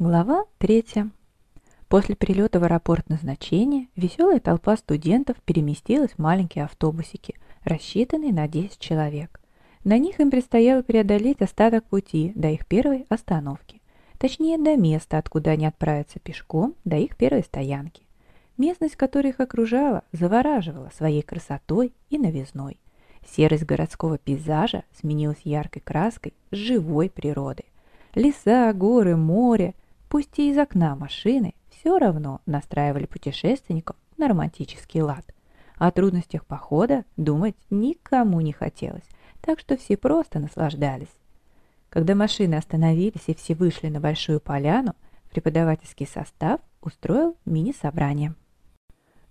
Глава третья. После прилета в аэропорт назначения веселая толпа студентов переместилась в маленькие автобусики, рассчитанные на 10 человек. На них им предстояло преодолеть остаток пути до их первой остановки, точнее до места, откуда они отправятся пешком до их первой стоянки. Местность, которая их окружала, завораживала своей красотой и новизной. Серость городского пейзажа сменилась яркой краской живой природы. Леса, горы, море – пусть и из окна машины, все равно настраивали путешественников на романтический лад. О трудностях похода думать никому не хотелось, так что все просто наслаждались. Когда машины остановились и все вышли на большую поляну, преподавательский состав устроил мини-собрание.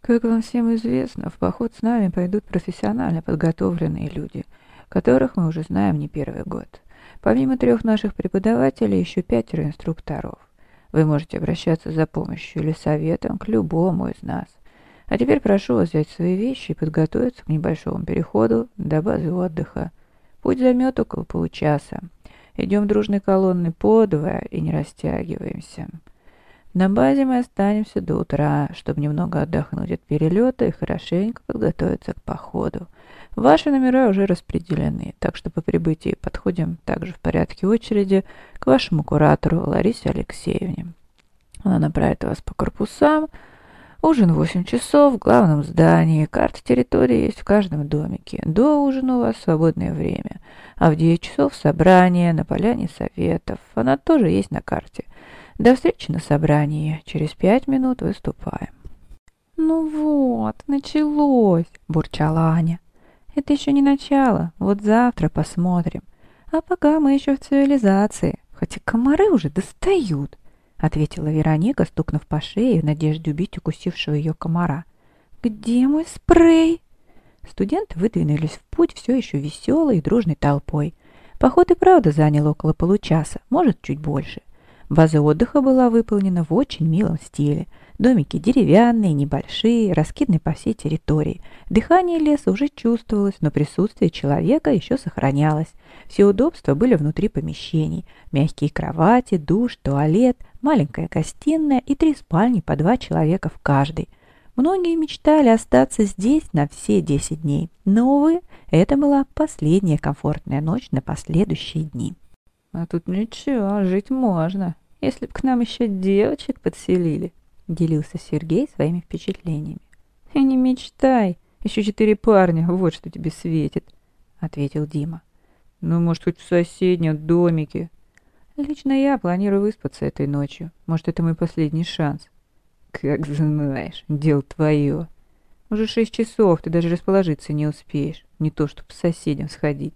Как вам всем известно, в поход с нами пойдут профессионально подготовленные люди, которых мы уже знаем не первый год. Помимо трех наших преподавателей, еще пятеро инструкторов. Вы можете обращаться за помощью или советом к любому из нас. А теперь прошу вас взять свои вещи и подготовиться к небольшому переходу до базы отдыха. Путь займет около получаса. Идем дружной колонной подвое и не растягиваемся. На базе мы останемся до утра, чтобы немного отдохнуть от перелета и хорошенько подготовиться к походу. Ваши номера уже распределены, так что по прибытии подходим также в порядке очереди к вашему куратору Ларисе Алексеевне. Она направит вас по корпусам. Ужин в 8 часов в главном здании. Карта территории есть в каждом домике. До ужина у вас свободное время. А в 9 часов собрание на поляне советов. Она тоже есть на карте. До встречи на собрании. Через пять минут выступаем. «Ну вот, началось!» – бурчала Аня. Это еще не начало, вот завтра посмотрим. А пока мы еще в цивилизации, хотя комары уже достают, ответила Вероника, стукнув по шее в надежде убить укусившего ее комара. Где мой спрей? Студенты выдвинулись в путь все еще веселой и дружной толпой. Поход и правда занял около получаса, может, чуть больше. База отдыха была выполнена в очень милом стиле. Домики деревянные, небольшие, раскиданы по всей территории. Дыхание леса уже чувствовалось, но присутствие человека еще сохранялось. Все удобства были внутри помещений. Мягкие кровати, душ, туалет, маленькая гостиная и три спальни по два человека в каждой. Многие мечтали остаться здесь на все 10 дней, но, увы, это была последняя комфортная ночь на последующие дни. «А тут ничего, жить можно», если б к нам еще девочек подселили, делился Сергей своими впечатлениями. И не мечтай, еще четыре парня, вот что тебе светит, ответил Дима. Ну, может, хоть в соседнем домике. Лично я планирую выспаться этой ночью. Может, это мой последний шанс. Как знаешь, дело твое. Уже шесть часов, ты даже расположиться не успеешь. Не то, чтобы с соседям сходить.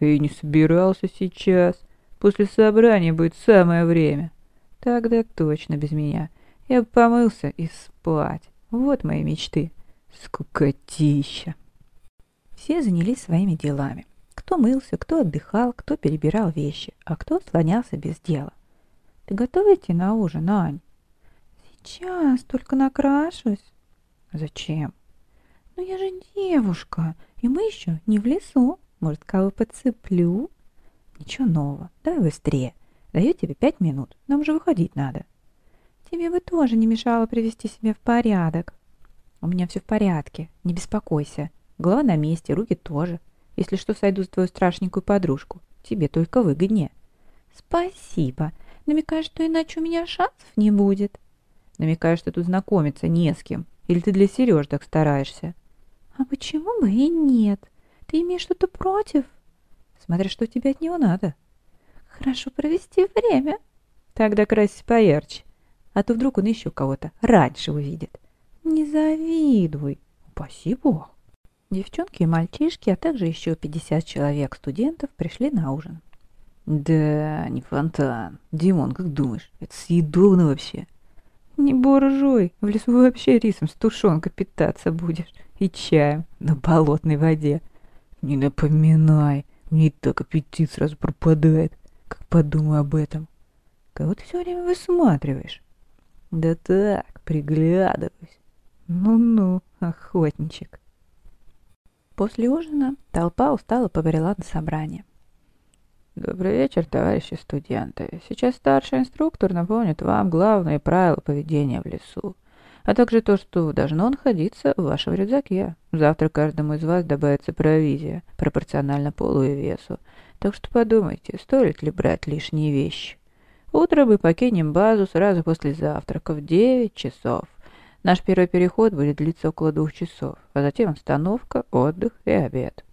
И не собирался сейчас. После собрания будет самое время. Тогда точно без меня. Я бы помылся и спать. Вот мои мечты. Скукотища. Все занялись своими делами. Кто мылся, кто отдыхал, кто перебирал вещи, а кто слонялся без дела. Ты готова идти на ужин, Ань? Сейчас, только накрашусь. Зачем? Ну я же девушка, и мы еще не в лесу. Может, кого подцеплю? Ничего нового, давай быстрее. Даю тебе пять минут. Нам же выходить надо. Тебе бы тоже не мешало привести себя в порядок. У меня все в порядке. Не беспокойся. Голова на месте, руки тоже. Если что, сойду за твою страшненькую подружку. Тебе только выгоднее. Спасибо. Намекаешь, что иначе у меня шансов не будет. Намекаешь, что тут знакомиться не с кем. Или ты для Сереж так стараешься? А почему бы и нет? Ты имеешь что-то против? Смотря что тебе от него надо хорошо провести время. Тогда красись поярче, а то вдруг он еще кого-то раньше увидит. Не завидуй, упаси бог. Девчонки и мальчишки, а также еще 50 человек студентов пришли на ужин. Да, не фонтан. Димон, как думаешь, это съедобно вообще? Не буржуй, в лесу вообще рисом с тушенкой питаться будешь и чаем на болотной воде. Не напоминай, мне и так аппетит сразу пропадает подумаю об этом. Кого ты все время высматриваешь? Да так, приглядываюсь. Ну-ну, охотничек. После ужина толпа устало побрела на собрание. Добрый вечер, товарищи студенты. Сейчас старший инструктор напомнит вам главные правила поведения в лесу, а также то, что должно находиться в вашем рюкзаке. Завтра каждому из вас добавится провизия, пропорционально полу и весу. Так что подумайте, стоит ли брать лишние вещи. Утром мы покинем базу сразу после завтрака в 9 часов. Наш первый переход будет длиться около двух часов, а затем остановка, отдых и обед.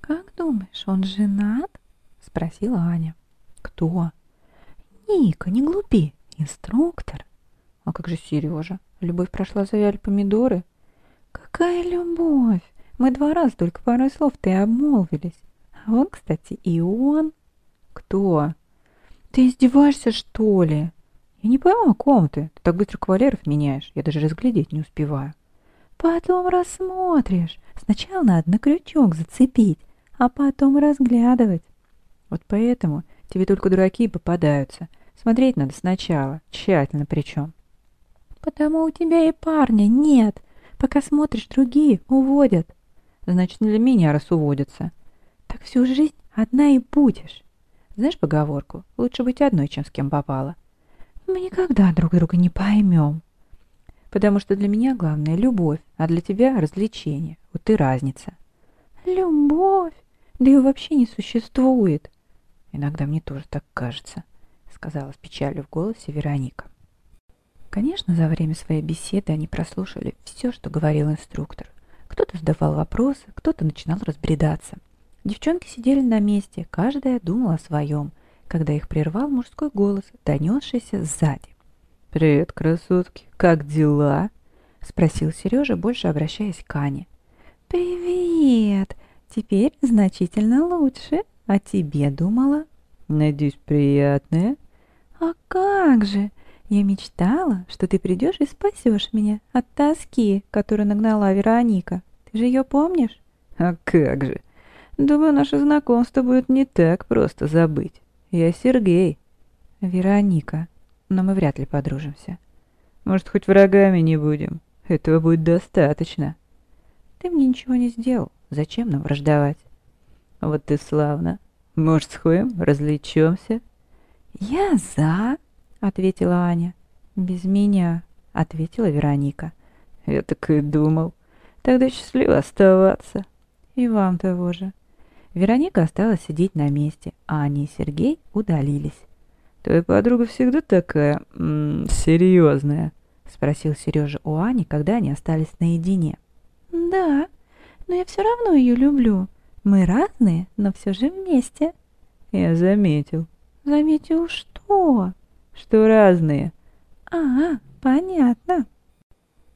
«Как думаешь, он женат?» — спросила Аня. «Кто?» «Ника, не глупи, инструктор». «А как же Сережа? Любовь прошла завяли помидоры?» «Какая любовь? Мы два раза только пару слов-то и обмолвились. Он, кстати, и он». «Кто?» «Ты издеваешься, что ли?» «Я не пойму, о ком ты. Ты так быстро кавалеров меняешь. Я даже разглядеть не успеваю». «Потом рассмотришь. Сначала надо на крючок зацепить, а потом разглядывать. Вот поэтому тебе только дураки попадаются. Смотреть надо сначала, тщательно причем. Потому у тебя и парня нет. Пока смотришь, другие уводят. Значит, для меня раз уводятся. Всю жизнь одна и будешь. Знаешь поговорку? Лучше быть одной, чем с кем попало. Мы никогда друг друга не поймем. Потому что для меня главное любовь, а для тебя развлечение. Вот и разница. Любовь? Да ее вообще не существует. Иногда мне тоже так кажется, сказала с печалью в голосе Вероника. Конечно, за время своей беседы они прослушали все, что говорил инструктор. Кто-то задавал вопросы, кто-то начинал разбредаться. Девчонки сидели на месте, каждая думала о своем, когда их прервал мужской голос, донесшийся сзади. «Привет, красотки! Как дела?» — спросил Сережа, больше обращаясь к Ане. «Привет! Теперь значительно лучше!» О тебе думала? Надеюсь, приятное. А как же? Я мечтала, что ты придешь и спасешь меня от тоски, которую нагнала Вероника. Ты же ее помнишь? А как же? Думаю, наше знакомство будет не так просто забыть. Я Сергей. Вероника. Но мы вряд ли подружимся. Может, хоть врагами не будем. Этого будет достаточно. Ты мне ничего не сделал. Зачем нам враждовать? Вот ты славно. Может, сходим, развлечемся? Я за, ответила Аня. Без меня, ответила Вероника. Я так и думал. Тогда счастливо оставаться. И вам того же. Вероника осталась сидеть на месте, а Аня и Сергей удалились. «Твоя подруга всегда такая... М -м, серьезная?» — спросил Сережа у Ани, когда они остались наедине. «Да, но я все равно ее люблю. Мы разные, но все же вместе. Я заметил. Заметил что? Что разные. А, понятно.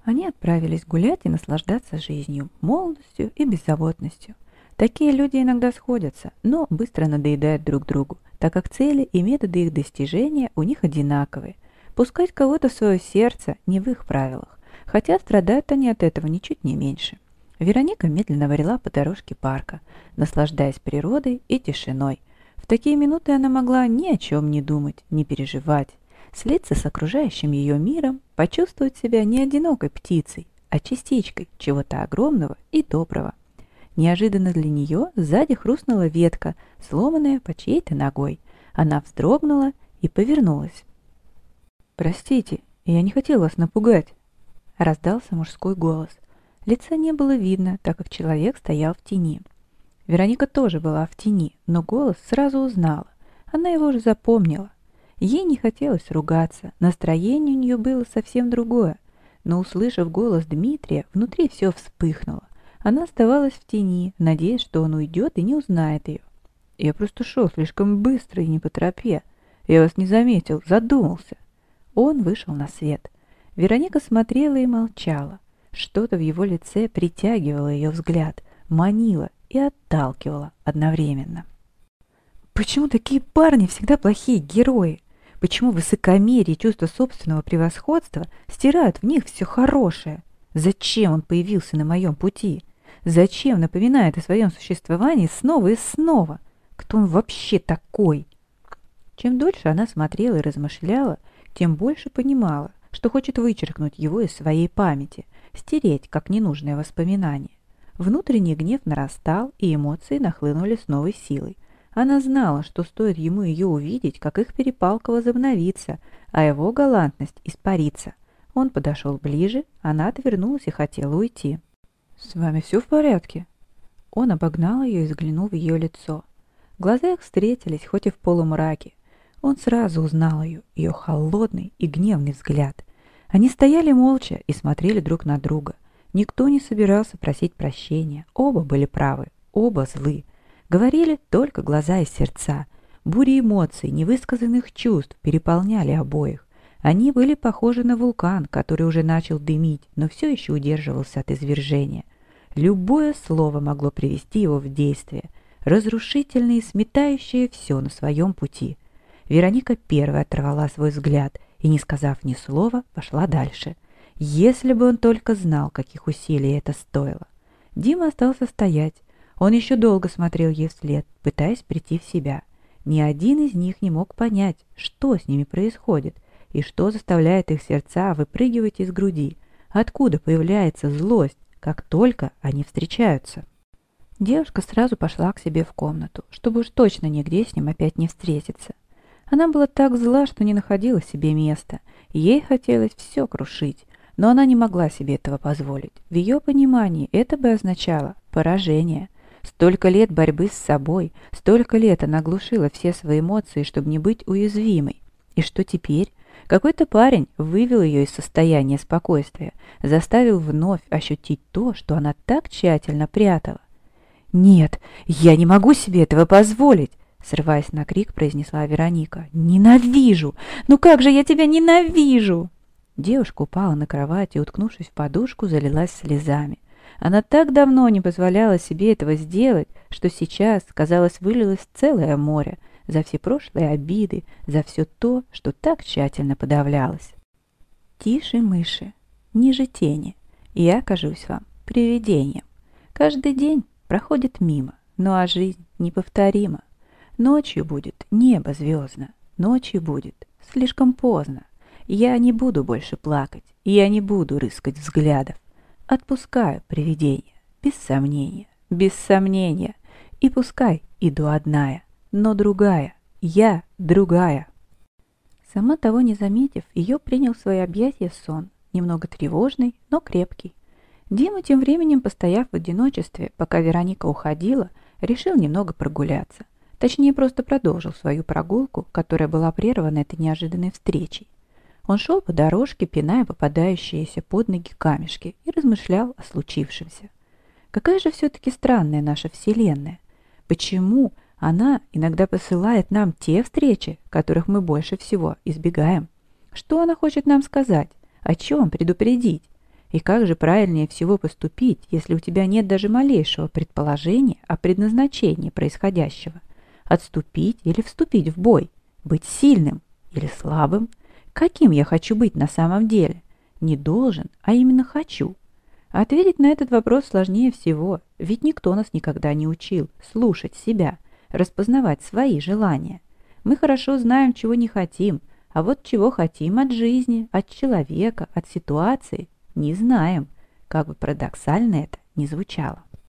Они отправились гулять и наслаждаться жизнью, молодостью и беззаботностью. Такие люди иногда сходятся, но быстро надоедают друг другу, так как цели и методы их достижения у них одинаковые. Пускать кого-то в свое сердце не в их правилах, хотя страдают они от этого ничуть не меньше. Вероника медленно варила по дорожке парка, наслаждаясь природой и тишиной. В такие минуты она могла ни о чем не думать, не переживать, слиться с окружающим ее миром, почувствовать себя не одинокой птицей, а частичкой чего-то огромного и доброго. Неожиданно для нее сзади хрустнула ветка, сломанная по чьей-то ногой. Она вздрогнула и повернулась. «Простите, я не хотел вас напугать», — раздался мужской голос. Лица не было видно, так как человек стоял в тени. Вероника тоже была в тени, но голос сразу узнала. Она его уже запомнила. Ей не хотелось ругаться, настроение у нее было совсем другое. Но, услышав голос Дмитрия, внутри все вспыхнуло. Она оставалась в тени, надеясь, что он уйдет и не узнает ее. «Я просто шел слишком быстро и не по тропе. Я вас не заметил, задумался». Он вышел на свет. Вероника смотрела и молчала. Что-то в его лице притягивало ее взгляд, манило и отталкивало одновременно. Почему такие парни всегда плохие герои? Почему высокомерие и чувство собственного превосходства стирают в них все хорошее? Зачем он появился на моем пути? Зачем напоминает о своем существовании снова и снова? Кто он вообще такой? Чем дольше она смотрела и размышляла, тем больше понимала, что хочет вычеркнуть его из своей памяти, стереть как ненужное воспоминание. Внутренний гнев нарастал, и эмоции нахлынули с новой силой. Она знала, что стоит ему ее увидеть, как их перепалка возобновится, а его галантность испарится. Он подошел ближе, она отвернулась и хотела уйти. «С вами все в порядке?» Он обогнал ее и взглянул в ее лицо. Глаза их встретились, хоть и в полумраке. Он сразу узнал ее, ее холодный и гневный взгляд. Они стояли молча и смотрели друг на друга. Никто не собирался просить прощения. Оба были правы, оба злы. Говорили только глаза и сердца. Бури эмоций, невысказанных чувств переполняли обоих. Они были похожи на вулкан, который уже начал дымить, но все еще удерживался от извержения. Любое слово могло привести его в действие, разрушительное и сметающее все на своем пути. Вероника первая оторвала свой взгляд и, не сказав ни слова, пошла дальше. Если бы он только знал, каких усилий это стоило. Дима остался стоять. Он еще долго смотрел ей вслед, пытаясь прийти в себя. Ни один из них не мог понять, что с ними происходит и что заставляет их сердца выпрыгивать из груди, откуда появляется злость, как только они встречаются. Девушка сразу пошла к себе в комнату, чтобы уж точно нигде с ним опять не встретиться. Она была так зла, что не находила себе места, ей хотелось все крушить, но она не могла себе этого позволить. В ее понимании это бы означало поражение. Столько лет борьбы с собой, столько лет она глушила все свои эмоции, чтобы не быть уязвимой. И что теперь? Какой-то парень вывел ее из состояния спокойствия, заставил вновь ощутить то, что она так тщательно прятала. «Нет, я не могу себе этого позволить!» Срываясь на крик, произнесла Вероника. «Ненавижу! Ну как же я тебя ненавижу!» Девушка упала на кровать и, уткнувшись в подушку, залилась слезами. Она так давно не позволяла себе этого сделать, что сейчас, казалось, вылилось целое море, за все прошлые обиды, за все то, что так тщательно подавлялось. Тише мыши, ниже тени, я окажусь вам привидением. Каждый день проходит мимо, ну а жизнь неповторима. Ночью будет небо звездно, ночью будет слишком поздно. Я не буду больше плакать, я не буду рыскать взглядов. Отпускаю привидение, без сомнения, без сомнения, и пускай иду одная но другая. Я другая. Сама того не заметив, ее принял в свои объятия сон, немного тревожный, но крепкий. Дима, тем временем, постояв в одиночестве, пока Вероника уходила, решил немного прогуляться. Точнее, просто продолжил свою прогулку, которая была прервана этой неожиданной встречей. Он шел по дорожке, пиная попадающиеся под ноги камешки, и размышлял о случившемся. Какая же все-таки странная наша Вселенная? Почему она иногда посылает нам те встречи, которых мы больше всего избегаем. Что она хочет нам сказать? О чем предупредить? И как же правильнее всего поступить, если у тебя нет даже малейшего предположения о предназначении происходящего? Отступить или вступить в бой? Быть сильным или слабым? Каким я хочу быть на самом деле? Не должен, а именно хочу. Ответить на этот вопрос сложнее всего, ведь никто нас никогда не учил слушать себя – распознавать свои желания. Мы хорошо знаем, чего не хотим, а вот чего хотим от жизни, от человека, от ситуации, не знаем, как бы парадоксально это ни звучало.